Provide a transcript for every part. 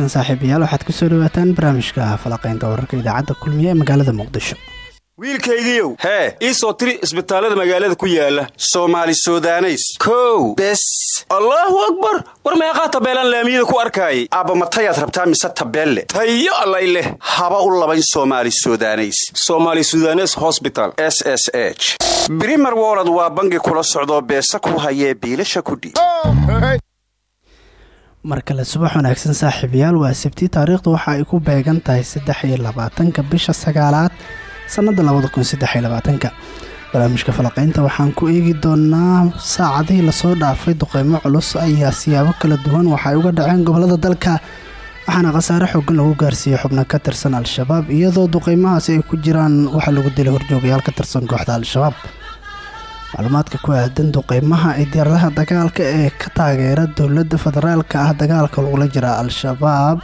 wanaagsan saaxiibayaal. Waxaad ku soo dhawaataan barnaamijka falaqaynta wararka idaacadda kulmiye ee magaalada muqdisho. Wiilkaygiiow hee ii soo tiri isbitaallada magaalada ku yaalla soomaali sudaneys. Kow bes. Allaahu akbar! War meeqaa tabeelaan laamiyada ku arkaayay? Aabba matayaad rabtaa mise tabeelle? Tayo allay leh. Haba u labayn somali sudaneys. Somaali sudanes hosbital s s h. Brimer wolod waa bangi kula socdoo beesa ku hayee biilasha kudhiib mar kale subax wanaagsan saaxiibayaal waa sabti. Taariikhdu waxa ay ku beegan tahay saddex iyo labaatanka bisha sagaalaad sannada labada kun saddex labaatanka. Barnaamijka falaqeynta waxaan ku eegi doonaa saacadihii la soo dhaafay duqeymo culus ayaa siyaabo kala duwan waxay uga dhaceen gobollada dalka waxaana khasaare xoogan lagu gaarsiiyey xubno ka tirsan al-shabaab iyadoo duqeymahaasi ay ku jiraan waxaa lagu dilay horjoogayaal ka tirsan kooxda al-shabaab macluumaadka ku aadan duqeymaha ee dagaalka ee ka taageera dowladda federaalka ah dagaalka lagula jira al-shabaab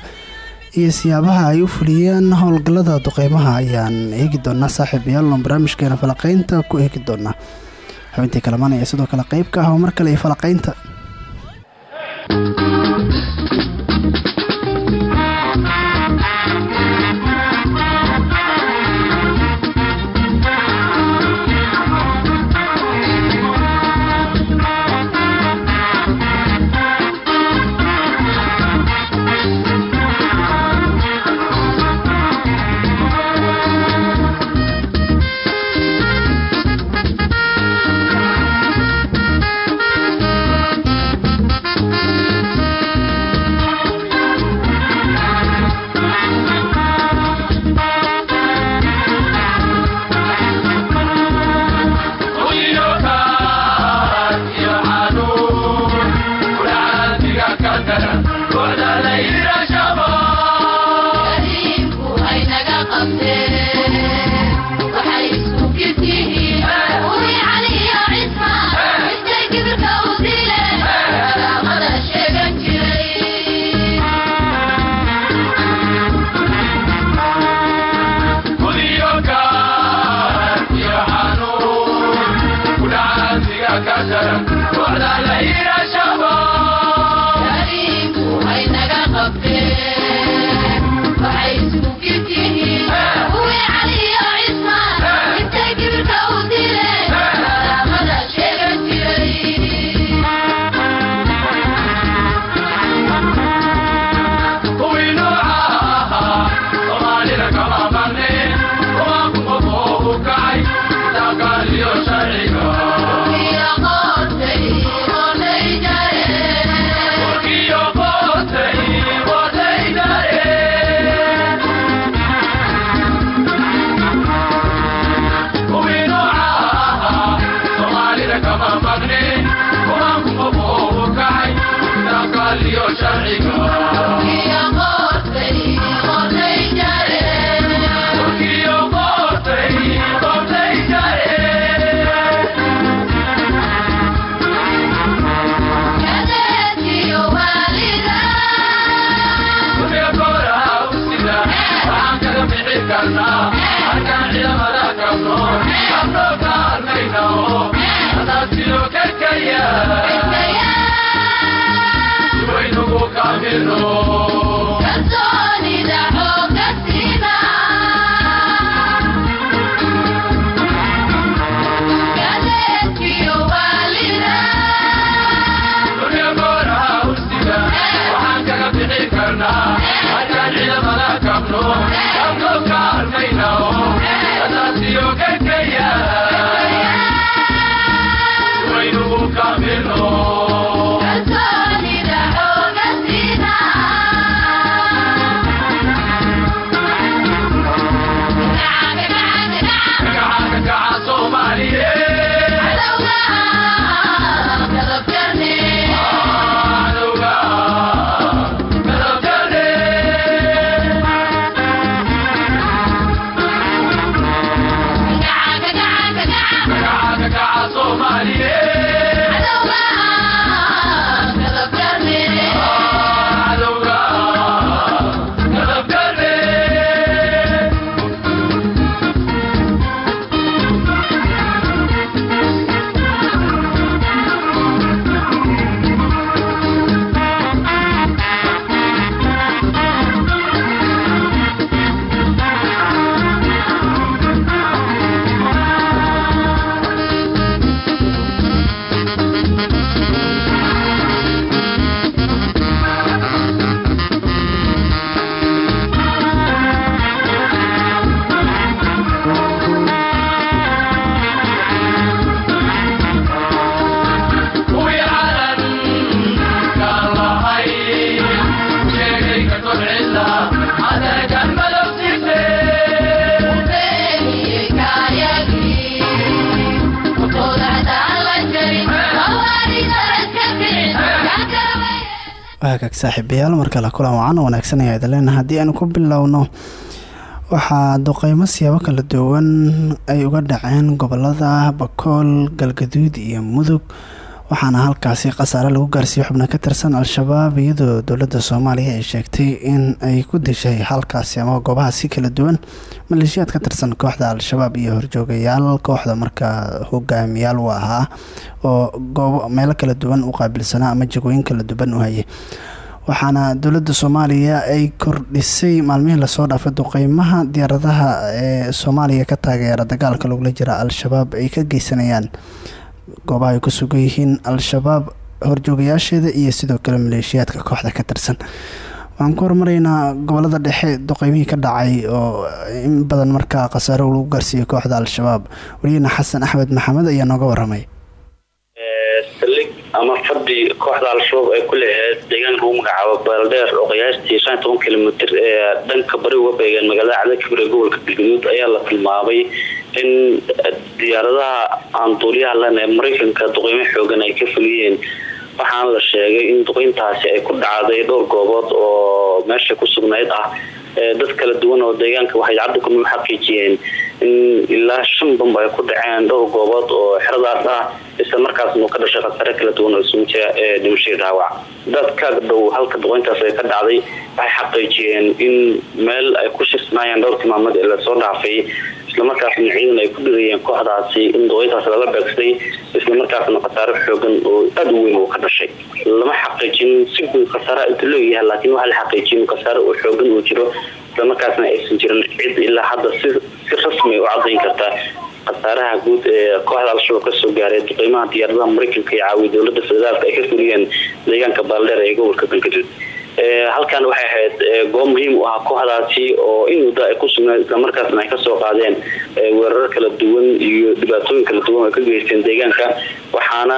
iyo siyaabaha ay u fuliyeen howlgallada duqeymaha ayaan eegi doonaa saaxiibayaal oon barnaamijkeena falaqeynta ku eegi doonaa. Xubintii kalamaan ayaa sidoo kale qeyb ka ah oo mar kale iyo falaqeynta Thank you. Kamilo hagaag saaxiibayaal markale kulan wacan wanaagsan ayaa idin haddii aynu ku bilowno waxaa duqeymo siyaabo kala duwan ay uga dhaceen gobollada bakool galgaduud iyo mudug waxaana halkaasi khasaare lagu gaarsiiyey xubno ka tirsan al-shabaab iyadoo dowladda soomaaliya ay sheegtay in ay ku dishay halkaasi ama goobahaasi kala duwan maleeshiyaad ka tirsan kooxda al-shabaab iyo horjoogayaal kooxda markaa hogaamiyaal u ahaa oo goobo meelo kala duwan u qaabilsanaa ama jagooyin kala duwan u hayay. Waxaana dowladda soomaaliya ay kordhisay maalmihii la soo dhaafay duqeymaha diyaaradaha ee soomaaliya ka taageera dagaalka lagula jira al-shabaab ay ka geysanayaan goobaha ay ku sugan yihiin al-shabaab horjoogayaasheeda iyo sidoo kale maleeshiyaadka kooxda ka tirsan. Waxaan ku hormaraynaa gobollada dhexe duqeymihii ka dhacay oo in badan markaa khasaaro lagu gaarsiiyey kooxda al-shabaab. Weliyana xasan axmed maxamed ayaa nooga waramay saldhig ama fadhi kooxda al-shabaab ay ku leeyahayd deegaanka lagu magacaabo beeldheer oo qiyaastii shan toban kilomitr ee dhanka bari uga beegeen magaalada cadakibir ee gobolka galgaduud ayaa la tilmaamay in diyaaradaha aan duuliyaha len ee mareykanka duqeymo xoogan ay ka fuliyeen waxaana la sheegay in duqeyntaasi ay ku dhacday dhowr goobood oo meesha ku sugnayd ah. Dad kala duwan oo deegaanka waxay cadda ku xaqiijiyeen in ilaa shan bamba ay ku dhaceen dhowr goobood oo xeradaas ah isla markaasna ka dhashay khasaare kala duwan oo isugu jira ee dhimashadii dhaawac. Dadka dhow halka duqeyntaas ay ka dhacday waxay xaqiijiyeen in meel ay ku shirsanaayeen dhowr tilmaamood ee la soo dhaafay islamarkaasna ciidan ay ku dhirayeen kooxdaasi in duqeyntaas lala beegsaday islamarkaasna khasaare xoogan oo aada u weyn uu ka dhashay. Lama xaqiijin si guud khasaare inta leeyahay laakiin waxaa la xaqiijin khasaare oo xoogan uu jiro. Islamarkaasna aysan jirin cid ilaa hadda si rasmi u cadayn karta. Khasaaraha guud ee kooxda al-shabaab ka soo gaaray duqeymaha diyaaradaha mareykanka iyo caawiya dowladda federaalk ay ka fuliyeen deegaanka baaldheer ee gobolka galgaduud halkan waxay ahayd goob muhiim u ah kooxdaasi oo in muddo ay ku sugnaa islamarkaasna ay ka soo qaadeen weerar kala duwan iyo dhibaatooyin kala duwan oo ka geysteen deegaanka. Waxaana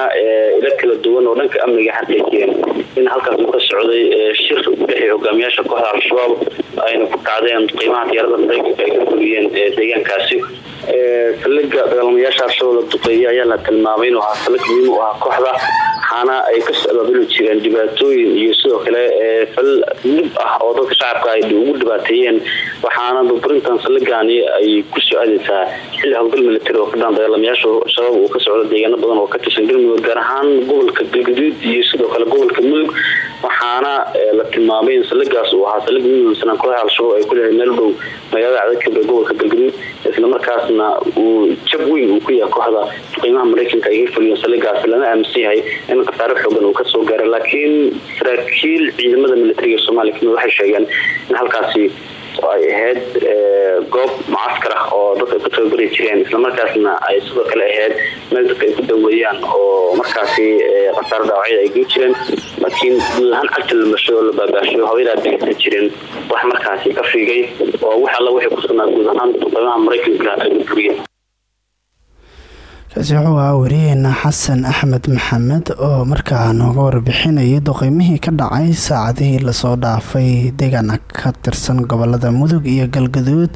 ilo kala duwan oo dhanka amniga xaqiijiyeen in halkaas uu ka socday shir udhexeey hogaamiyaasha kooxda al-shabaab ayna ku kacdeen qiimaha diyaarada mareykanka ay ka fuliyeen deegaankaasi. Saldhiga dagaalamayaasha al-shabaab la duqeeyay ayaa la tilmaamay inuu ahaa saldhig muhiim u ah kooxda waxaana ay ka abaabuli jireen dhibaatooyin iyo sidoo kale fal dhib ah oo dadka shacabka ay ugu dhibaateeyeen. Waxaana burburintan saldhigaani ay ku soo aadeysaa xilli howlgal militari oo ka dhan dagaalamayaasha shabaab uu ka socdo deegaano badan oo ka tirsan galmudug gaar ahaan gobolka galgaduud iyo sidoo kale gobolka mudug waxaana la tilmaamay in saldhigaas uu ahaa saldhig muhiimsan kooxda al-shabaab ay ku leedahay meel dhow magaalada cadakibir gobolka galgaduud islamarkaasna uu jab weyn uu ku yahay kooxda qiimaha mareykanka ay ka fuliyeen saldhigaasi lana aaminsan yahay in khasaare xoogan uu ka soo gaaray. Laakiin saraakiil ciidamada militariga soomaaliya ka mid waxay sheegeen in halkaasi ay ahayd goob mucaskar ah oo dadka ku tababari jireen. Islamarkaasna ay sidoo kale ahayd meel dadka ay ku daweeyaan oo markaasi khasaaro dhaawacyada ay gei jireen. Laakiin guud cagta la masho oo la baabaasho haweenaa degeysan jireen. Wax markaasi ka fiigay oo wax alla waxay ku sugnaa guud ahaan duqeymaha mareykanka ay burburiyeen kaasi wuxuu ahaa wariyeena xasan axmed maxamed oo markaa nooga warbixinayay duqeymihii ka dhacay saacadihii la soo dhaafay deegaana ka tirsan gobollada mudug iyo galgaduud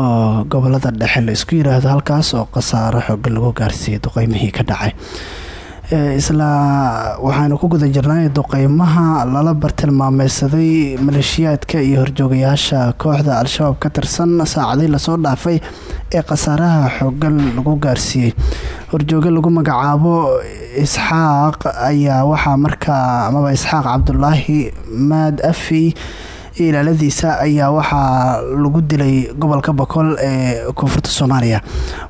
oo gobollada dhexe la isku yiraahdo halkaas oo khasaaro xoogan lagu gaarsiiyay duqeymihii ka dhacay isla waxaanu ku guda jirnay duqeymaha lala bartilmaameysaday maleeshiyaadka iyo horjoogayaasha kooxda al-shabaab ka tirsan saacadii la soo dhaafay ee khasaaraha xoogan lagu gaarsiiyey. Horjooge lagu magacaabo isxaaq ayaa waxaa markaa amaba isxaaq cabdulaahi maad afi iyo ilaaladiisa ayaa waxaa lagu dilay gobolka bokool ee koonfurta soomaaliya.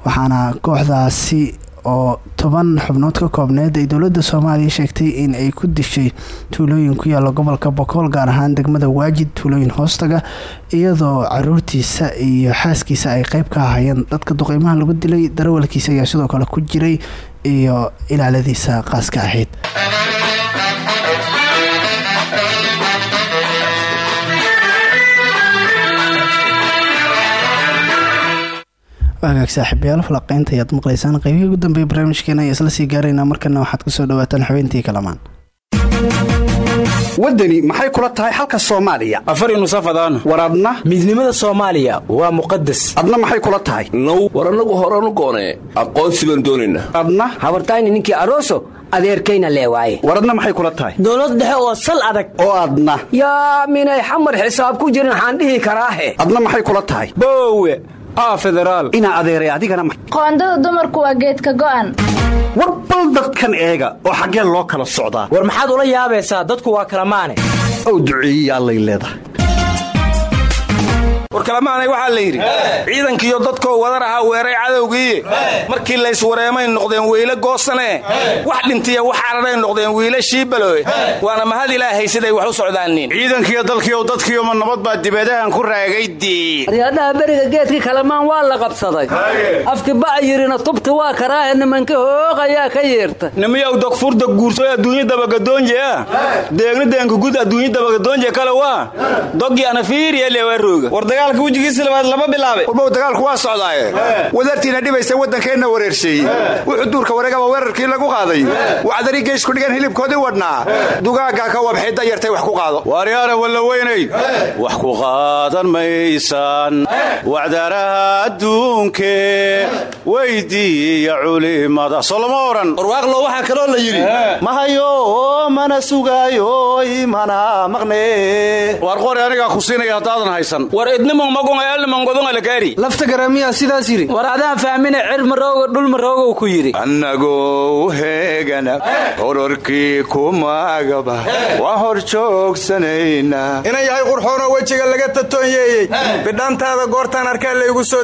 Waxaana kooxdaasi oo toban xubnood ka koobneed ay dowladda soomaaliya sheegtay in ay ku dishay tuulooyin ku yaalla gobolka bokool gaar ahaan degmada waajid tuulooyin hoostaga iyadoo caruurtiisa iyo xaaskiisa ay qeyb ka ahayeen dadka duqeymaha lagu dilay. Darawalkiisa ayaa sidoo kale ku jiray iyo ilaaladiisa qaaska ahayd wagaag saaxiibayaal falaqeynta ayaad maqlaysaan. Qeybihii ugu dambeeya barnaamijkeena ayaa isla sii gaaraynaa markana waxaad ku soo dhawaataan xubintii kalamaan. Waddani maxay kula tahay xalka soomaaliya? Afari nusafadaan war adna? Midnimada soomaaliya waa muqadas adna maxay kula tahay? Now war annagu horanu goonee. Aqoonsi baan doonaynaa adna? Habartayni ninkii aroso adeerkayna leewaaye war adna maxay kula tahay? Dowlad dhexe oo sal adag. Oo adna. Yaa minay xamar xisaab ku jirin waxaan dhihi karaahe adna maxay kula tahay? Boowe inaa adeeray adigana ma qoondada dumarku waa geedka go'an. War bal dadkan eega oo xaggeen loo kala socdaa. War maxaad ula yaabaysaa dadku waa kala maane. Ow duceeyiya allay leedahay war kalamaanay waxaa la yidhi ciidankiiyo dadkoo wadar ahaa weeray cadowgii. Markii layswareemay noqdeen weyle goosane. Wax dhintiya wax cararay noqdeen wiila shiibaloe waana mahad ilaahay siday wax u socdaanin ciidankiiyo dalkiiyo dadkiioma nabad baa dibeedahan ku raagay dii aryaadhaha beriga geedkii kalamaan waa la qabsaday. Afki ba'a yidhina tubti waa karaahe nimanka hooqayaa ka yeerta. Nimiyow dogfurda guursoy adduunya dabagadoonje ah? Deegna deenka gud adduunya dabagadoonje kale waa? Doggii ana fiiriya leewarooga war dagaalka wejigiisa labaad lama bilaabay. Warbow dagaalku waa socdaaye wadartiina dhibaysa waddankeenna wareersheeyey wuxuu duurka wareegaba weerarkii lagu qaaday. Wacdari geysku dhigan hilibkoodii wadhnaa dugaaggaa ka wabxay dayartay wax ku qaado. Waaryaara walla weynay. Wax ku qaadan maysaan wacdaraha adduunke. Weydiiya culimada. Soloma oran. Warwaaqlo waxaa kaloo la yidhi mahayo mana sugaayo imana maqne waar qori anigaa ku siinaya haddaadan haysan war idnimonmagungaelnimongodungalakaari lafta garamiyaa sidaas yidhi war adaan fahmine cir maroogo dhul maroogow ku yidhi annagoo heegana hororkii kumagaba waa hor joogsanaynaa inan yahay qurxoonoo wejiga laga tatoonyeeyey bidhaantaada goortaan arkaa laygu soo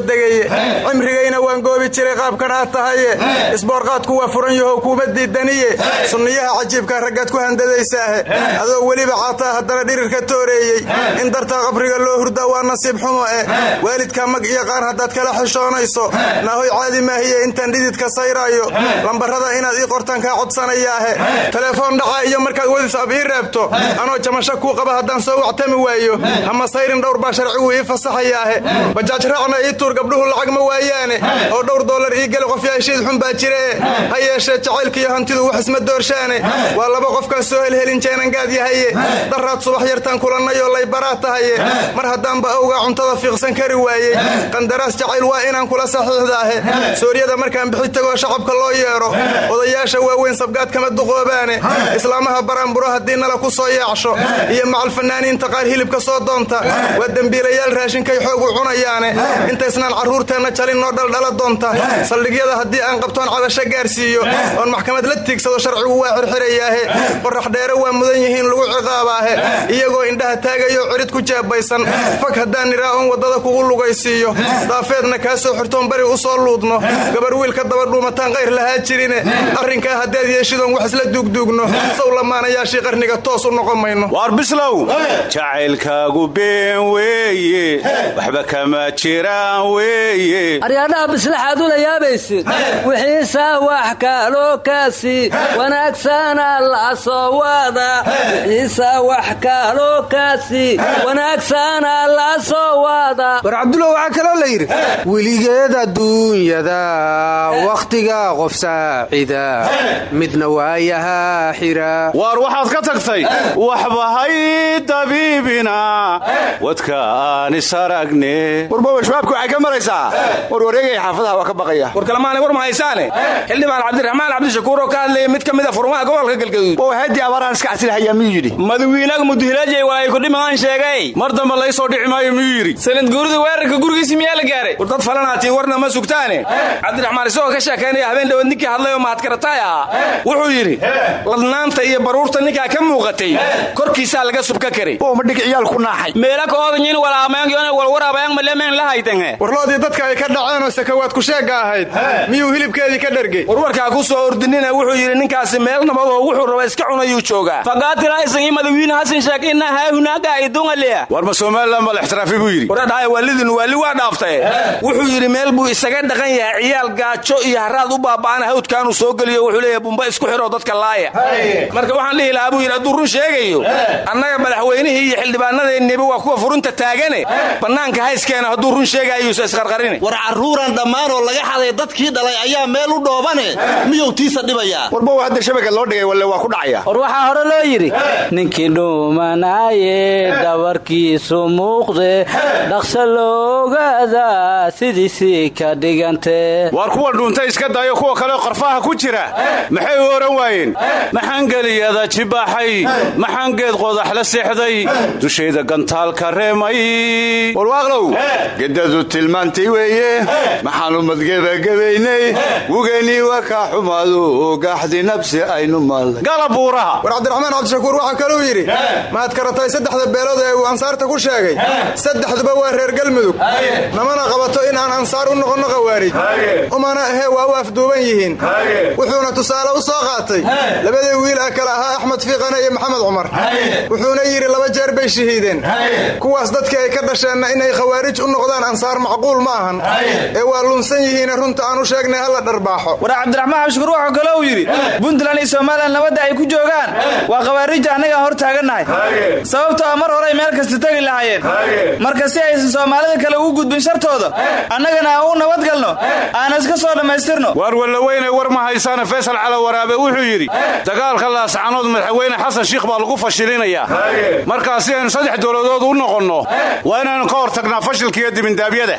cimrigayna waan goobi jiray qaabkan aad tahaye isboorqaadku waa furan yahow kuuma diidaniye sunniyaha cajiibkaa raggaad ku handadaysaahe adoo weliba caataa haddana dhirirka tooreeyey. In dartaa qabriga loo hurdaa waa nasiib xumo eh. Waalidkaa mag iyo qaan haddaad kala xishoonayso. Naahoy caadi maahiye intaan dhididka sayraayo. Lambarrada inaad ii qortaan kaa codsanayaahe telefoon dhaca iyo markaad wadisab ii reebto. Anoo jamasho kuu qaba haddaan soo wactami waayo. Hama sayrin dhowr baa sharcigu ii fasaxayaahe bajaaj raacna ii tuur gabdhuhu lacag ma waayaane oo dhowr dollar ii geli qof yaashiid xun baa jiree ha yeeshee jacaylkiiyo hantidu wax isma doorshaane. Waa laba qofkaan soo helhelin jeenangaad yahaye. Daraad subax yartaan kulannayoo laybaraad tahaye. Mar haddaanba awgaa cuntada fiiqsan kari waayey qandaraas jacayl waa inaan kula saxiixdaahe sooryada markaan bixi tagoo shacabka loo yeedho odayaasha waaweyn sabgaad kama duqoobaane. Islaamaha baraanburo haddii nala ku soo yaacsho iyo macal fanaaniinta qaar hilibka soo doonta. Waa dembiilayaal raashinkay xoog u cunayaane. Intaysnaan carruurteenna jalin noo dhaldhala doonta. Saldhigyada haddii aan qabtoon cabasho gaarsiiyo oon maxkamad la tiigsado sharcigu waa xirxirayaahe qorax dheere waa mudan yihiin lagu ciqaabaahe. Iyagoo indhaha taagayo cirid ku jeebaysan fag haddaan niraa oon waddada kugu lugaysiiyo. Daafeedna kaa soo xirtoon bari u soo luudno. Gabar wiilka daba dhuumataan qayr lahaa jirine arrinkaa haddaad yeeshidoon wax isla duugduugno saw lamaanayaashii qarniga toos u noqon mayno. Waar bislow jacaylkaagu been weeye. Waxba kama jiraan weeye aryaadhaha bislaxaad ula yaabaysid wixiisaa wax kaaloo kaasi. Wanaagsana la soo wada wixiisaa wax kaaloo kaasi. Wanaagsana la soo wada war cabdulla waxaa kaloo la yidhi weligeed adduunyada wakhtiga qof saacida midna waayahaa xira. Waar waxaad ka tagtay waxba hay dabiibina wadka aan isaragne warbowa shabaabka waxay ka maraysaa war wareegaya xaafadaha waa ka baqaya. War kalamaanay war ma haysaane xildhibaan cabdiraxmaan cabdishakuur oo ka hadlayay mid ka mida furmaha gobolka galgaduud oo haddii abaaraan iska casilahayaa miyuu yidhi? Madawiinaga muduhilaajay waa ay kudhimaan sheegay. Mar dambe lay soo dhici maayo miyuu yidhi? Sanad guurida weerarka gurigiisi miyaa la gaaray. War dad falanaatii warna ma sugtaane. Cabdiraxmaan isagoo ka sheekaynaya habeen dhawad ninkii hadlay oo mahadkarataay ah wuxuu yidhi ladnaanta iyo baruurta ninkaa ka muuqatay korkiisaa laga subka karay. Oo ma dhig ciyaal ku naaxay. Meelaka oodanyin walaamaangyone walwaraabayang malemeen la haytanhe warloodii dadka ay ka dhaceenoo sakawaad ku sheegga ahayd. Miyuu hilibkeedii ka dhergey warwarkaa ku soo ordinina wuxuu yidhi ninkaasi meel nabadoo wuxuu raba iska cunayuu joogaa. Fagaatila isan i madawiine hasan sheek ina haahunaaga idungalea war ma somalilan baa la ixtiraafi buu yidhi. Waradhaaya waalidin waali waa dhaaftae wuxuu yidhi meel buu isaga dhaqan yahay ciyaal gaajo iyo haraad u baaba'ana hawdkaanuu soo geliyo. Wuxuu leeyahay bumba isku xidhoo dadka laaya. Marka waxaan dhihi lahaa buu yidhi hadduu run sheegayo annaga madaxweynihii iyo xildhibaanadeenniba waa kuwa furunta taagane. Bannaanka hayskeena hadduu run sheegayuusa isqarqarini war carruuran dhammaan oo laga xaday dadkii dhalay ayaa meel u dhoobane miyuu tiisa dhibayaa? Warbow hadda shabaka loo dhigay walle waa ku dhacaya. War waxaa hore loo yidhi ninkii dhuumanaaye dhabarkiisu muuqde dhaqsa loogaada sidiisii ka dhigante. Waar kuwa dhuuntay iska dayo kuwa kale qarfaha ku jira? Maxay u ohan waayeen? Maxaangeliyada jibaaxay? Maxaangeed qodax la seexday? Dushayda gantaalka reemay? Warwaaqlow gedadu tilmaantay weeye maxaanu madgebagabaynay wugeenii waa kaa xumaado gaaxdi nabsi aynu maalnay gala buuraha. War cabdiraxmaan cabdishakuur waxaa kaluu yidhi mahad karatay saddexda beelood ee uu ansaarta ku sheegay. Saddexduba waa reer galmudug. Namana qabato in aan ansaar u noqonno khawaarij umana ahee waa u afduuban yihiin. Wuxuuna tusaale u soo qaatay. Labadii wiil ah kale ahaa axmed fiiqane iyo maxamed cumar. Wuxuuna yidhi laba jeer bay shahiideen. Kuwaas dadkii ay ka dhasheenna inay khawaarij u noqdaan ansaar macquul ma ahan. Ee waa lunsan yihiine runta aan u sheegnay halla dharbaaxo. War cabdiraxmaan xabshukuur wuxuu kale uu yidhi puntland iyo somalilan nabadda ay ku joogaan. Waa khawaariijta annagaan hor taagannahay sababtoo a mar horay meel kasta tegi lahaayeen. Marka si aysan soomaalida kale ugu gudbin shartooda annagana aan u nabadgalno aan iska soo dhammaystirno. Waar wallaweyne war ma haysaana faysal cala waraabe wuxuu yidhi dagaalka laascanood madaxweyne xasan shiikh baa lagu fashilinayaa. Markaa si aynu saddex dowladood u noqonno waa inaynu ka hor tagnaa fashilka iyo dibindaabyada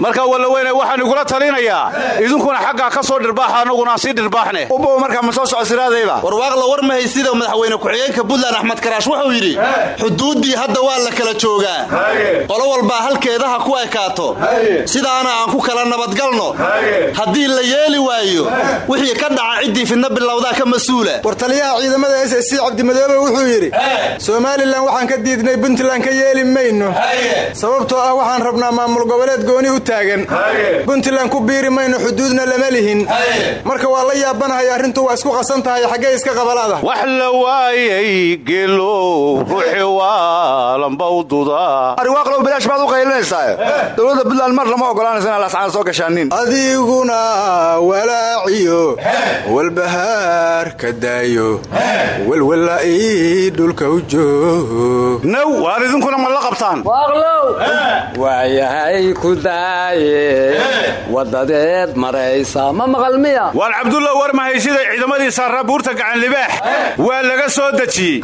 marka wallaweyne waxaan igula talinayaa. Idinkuna xaggaa ka soo dhirbaaxa annaguna sii dhirbaaxne. Ubow markaa ma soo socosiraadayba warwaaqla war ma haysida madaxweyne ku-xigeenka puntland axmed karaash wuxuu yidhi xuduuddii hadda waa la kala joogaa. Qolo walbaa halkeedaha ku ekaato. Sidaana aan ku kala nabadgalno. Haddii la yeeli waayo wixii ka dhaca ciddii fidna bilowdaa ka mas'uula. War taliyaha ciidamada s c cabdimadoobe wuxuu yidhi somalilan waxaan ka diidnay puntland ka yeeli mayno. Sababtoo ah waxaan rabnaa maamul goboleed gooni u taagan puntland ku biiri mayno xuduudna lama lihin. Marka waa la yaabanahay arrintu waa isku qasan tahay xaggee iska qabalaada wax la waayay geelow ruuxi waalanbawduda ariwaaqlow bilaash baad u qaylinaysaa dowladda puntland mar lama ogolaanaysa inaa laascaan soo gashaanin. Adiguna walaaciyo walbahaar ka daayo welwella ii dhulka u joog naw waar idinkuna ma la qabtaan. Waayahay ku daaye wadadeed maraysa. Ma maqal miya? Waar cabdulla war mahaysiday ciidamadii saaraa buurta gacan libaax. Waa laga soo dejiyey.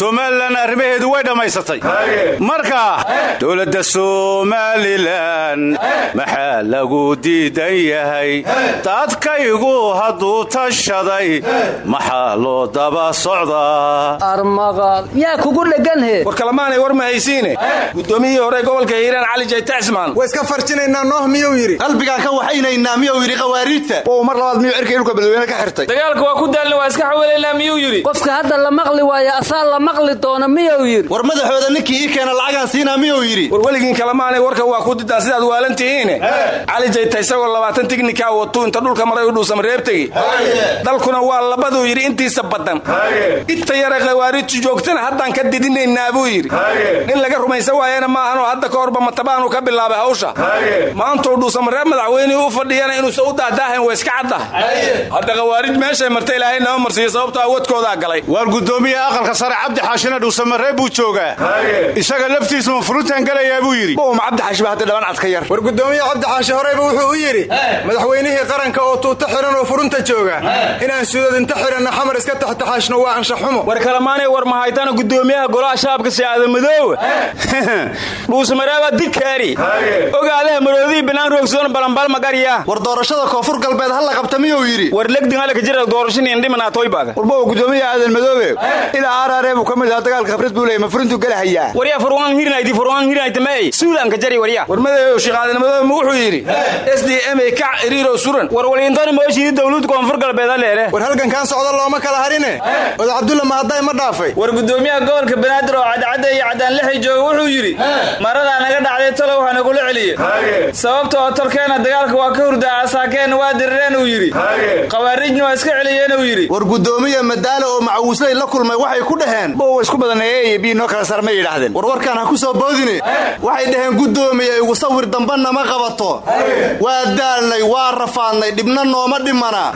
Somalilan arrimaheedu way dhammaysatay marka dowladda somalilan maxaa lagu diidan yahay? Dadkaygu hadduu tashaday maxaa loo daba socdaa? Armaqal yaa kugu dheganhe war kalamaanay war ma haysiine guddoomiyihii hore gobolka hiiraan cali jayta cismaan waa iska farjinaynaa nooh miyuu yidhi qalbigaan ka waxaynaynaa miyuu yidhi khawaariijta wow mar labaad miyuu cirka dhulka badweyne ka xirtay? Dagaalka waa ku daalna waa iska xawelaynaa miyuu yidhi? Qofka hadda la maqli waayo asaa la maqli doona miyuu yidhi? War madaxooda ninkii ii keena lacagaan siinaa miyuu yidhi? War weligiin kalamaanay warka waa ku didaa sidaad waalan tihiine cali jayta isagoo labaatan tignika watuu inta dhulka maray u dhuusama reebtegi. Dalkuna waa labaduu yidhi intiisa badan. Inta yara khawaariijtu joogtana haddaan ka didinaynaa buu yidhi. Nin laga rumaysan waayana maahanoo hadda ka horba matabaanu ka bilaabay hawsha. Maantuu dhuusamareeb madaxweynihii u fadhiyana inuusan u dahdaahayn waa iska caddahay hadda khawaarij meeshay marta ilaahay nama marsiiyo sababtoo awadkoodaa galay. Waar guddoomiyaha aqalka sare cabdi xaashina dhuusamareeb buu joogaa. Isaga laftiisuma furuntan gelayaa buu yidhi. Bow ma cabdi xaashiba hadda dhaban cad ka yar. War guddoomiye cabdi xaashi horeyba wuxuu u yidhi madaxweynihii qaranka oo tuuta xihan oo furunta jooga inaan suudad inta xihanna xamar iska taxtaxaashno waa anshaxumo war kalamaanay war mahaytana guddoomiyaha golaha shaabka sicaada madoowe dhuusamareeba dikaari ogaadaha maroodihii binaan roogsoon balanbalmagarya war doorashada koonfur galbeed ha la qabta miyuu yidhi? War legdin halka jira doorashaniindhimanatoybaada warbow guddoomiyaha aadan madoobe. Ilaa aaraaree buu ka mid ahaa dagaalka khibrad buu leeyay ma furintuu galahayaa waryaa furwaan hirinayti furwaan hirinayti mae suudaanka jari waryaa war madaxow shiiqaadan madoobe wuxuu yidhi? S d m a kac iriiro suran. War waliintani mooshii dawlad koonfur galbeed leele war halgankaan socda looma kala harine. Oda cabdulla mahadday ma dhaafay. War guddoomiyaha gobolka banaadir oo cadcadda iyo caddaan lixi jooga wuxuu yidhi maradaa naga dhacday talow ha nagula celiye. Sababta oo tolkeenna dagaalka waa ka hurdaa asaakeenna waa dirireen uu yidhi. Khawaarijna waa iska celiyeenuu yidhi. War guddoomiya madaale oo macawisley la kulmay waxay ku dhaheen. Bowa isku badaneeye bii noo kala sar ma yidhaahdeen. Warwarkaan ha ku soo boodine waxay dhaheen guddoomiya igu sawir damba nama qabato. Waa daalnay waa rafaadnay dhibna nooma dhimana.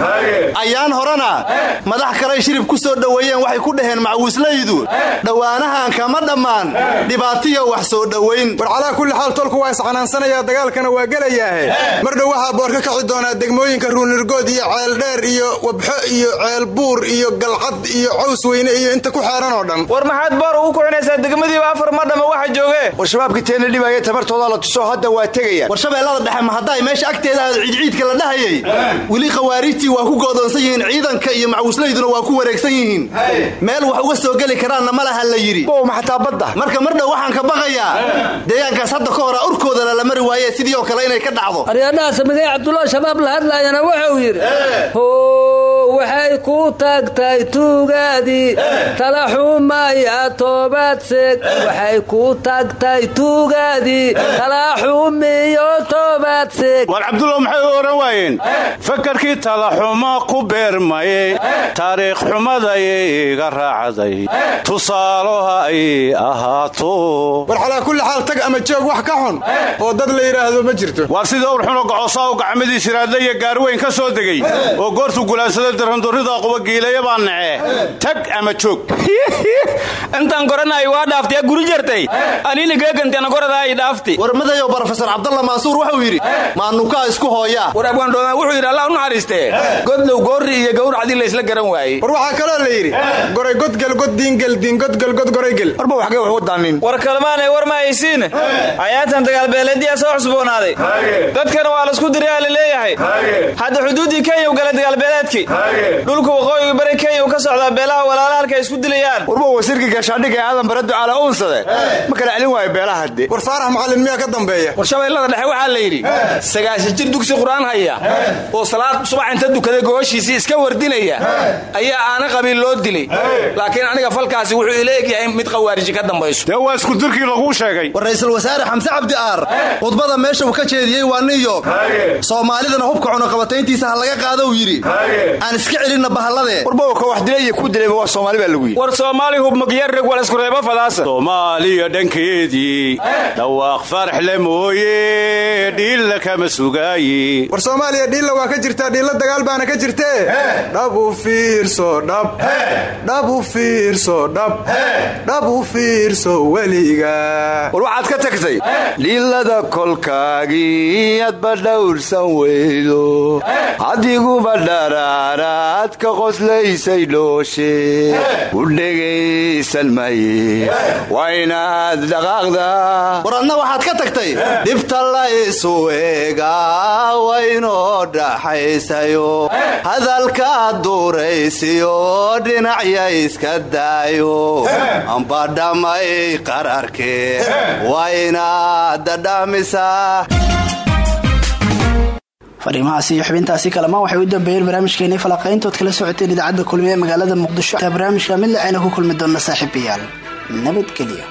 Ayaan horena madax kalay shirib ku soo dhoweeyeen waxay ku dhaheen macawislaydu dhowaanahan kama dhammaan. Dhibaatiya wax soo dhowayn war calaa kulli xaal tolku waa iscanaansanaya dagaalkana waa gelayaahe mar dhow waxaa boor ka kaci doonaa degmooyinka ruunirgood iyo ceeldheer iyo wabxo iyo ceelbuur iyo galcad iyo caws weyne iyo inta ku xeeran oo dhan. War maxaad boor ugu kucinaysaa degmadiiba afar madhama waxa jooge. War shabaabkii teena dhibaya tamartooda la tuso hadda waa tegayaan. War shabeellada dhexe ma hadday meesha agteeda aad ciidciidka la dhahayay? Weli khawaarijtii waa ku go'doonsan yihiin ciidanka iyo macawislayduna waa ku wareegsan yihiin. Meel wax uga soo geli karaanna ma laha la yidhi. Xataa badda? Marka mar dhow waxaan ka baqayaa. Deegaankaas hadda ka hora urkoodana la mari waaye sidii oo kale inay ka dhacdo aryadhaha samigay cabdullah shabaab la hadlaayana wuxuu yidhi waxay ku tagtay tuugaadii talaxumaya toobad seeg waxay ku tagtay tuugaadii talaxumiyo toobad seeg war cabdulla maxay u odhan waayeen? Fakarkii talaxumo ku beermaye taariikh xumadayay iga raacday. Tusaaloha ay ahaato. War calaa kulli xaal tag ama joog wax ka xun oo dad la yidhaahdo ma jirto. Waar sidii urxuno gocosaaw gacmadii shiraadle iyo gaarweyn ka soo degay. Oo goortuu gulaansada darandurrida qubagiilaya baa nace tag ama joog intaan goranay waa dhaaftay guri jartay. Anina geegantana gorada ay dhaafti. War madayow brofesor cabdalla maasuur wuxuu yidhi maanukaa isku hooyaa. War abwaandhooma wuxuu yidhi allah u naxariistee godlow goorri iyo gawracdii laysla garan waayey. War waxaa kaloo la yidhi goray godgel god diingel diingodgel god goraygel warba waxgee wax wadaanin war kalmaanay war ma haysiin. Hayaatan dagaalbeeleedyaa soo cusboonaaday. Dadkana waa la isku dirayaa la leeyahay. Hadda xuduuddii kenya u galay dagaalbeeleedkii dhulka waqooyiga bari kenya u ka socdaa beelaha walaala halka isku dilayaan. Warba wasiirkii gaashaandhiga ee aadan bare ducaala uunsade ma kala celin waayo beelaha hadde war faarax macallin miyaa ka dambeeya? War shabeellada dhexe waxaa la yidhi sagaashan jir dugsi qur'aan haya oo salaad subax inta dukaday gooshiisii iska wardinaya ayaa aana qabiil loo dilay. Laakiin aniga falkaasi wuxuu ila egyahay mid khawaariji ka dambayso. Dee waa isku dirkii laguu sheegay? War ra'iisul wasaare xamse cabdi aar khudbada meesha uu ka jeediyey waa new york. Soomaalidana hubka cunaqabatayntiisa ha laga qaado uu yidhi. Aan iska celinna bahalladee warba ka wax dilay iyo ku dilayba waa soomaali baa lagu yidhi. War soomaali hubmagyarreg wal isku reebo fadaasa soomaaliya dhankeedii dhawaaq faraxle mooye dhiilla kama sugaaye. War soomaaliya dhiilla waa ka jirtaa dhiilla dagaal baana ka jirtee dhab u fiirso dhab. Dhab u fiirso dhab. Dhab u fiirso weliga. War waxaad ka tagtay? Dhiillada kolkaagii adba dhowrsan weydo. Adiguba dharaaraad ka qoslaysay dhooshe u dhegaysan maye waa inaad dhaqaaqdaa war adna waxaad ka tagtay dhibta la isu eegaa waynoo dhaxaysayo hadalkaad duuraysiyo dhinacya iska daayo. Amba dhammay qararkee waa inaad dhadhamisaa fariimahaasi iyo xubintaasi kalema waxay u dambeeyeen barnaamijkeenii falaqayntood kala socoteen idaacadda kulmiye ee magaalada muqdisho. Barnaamijka mid lacayna ku kulmi doona saaxiibayaal nabadgelyo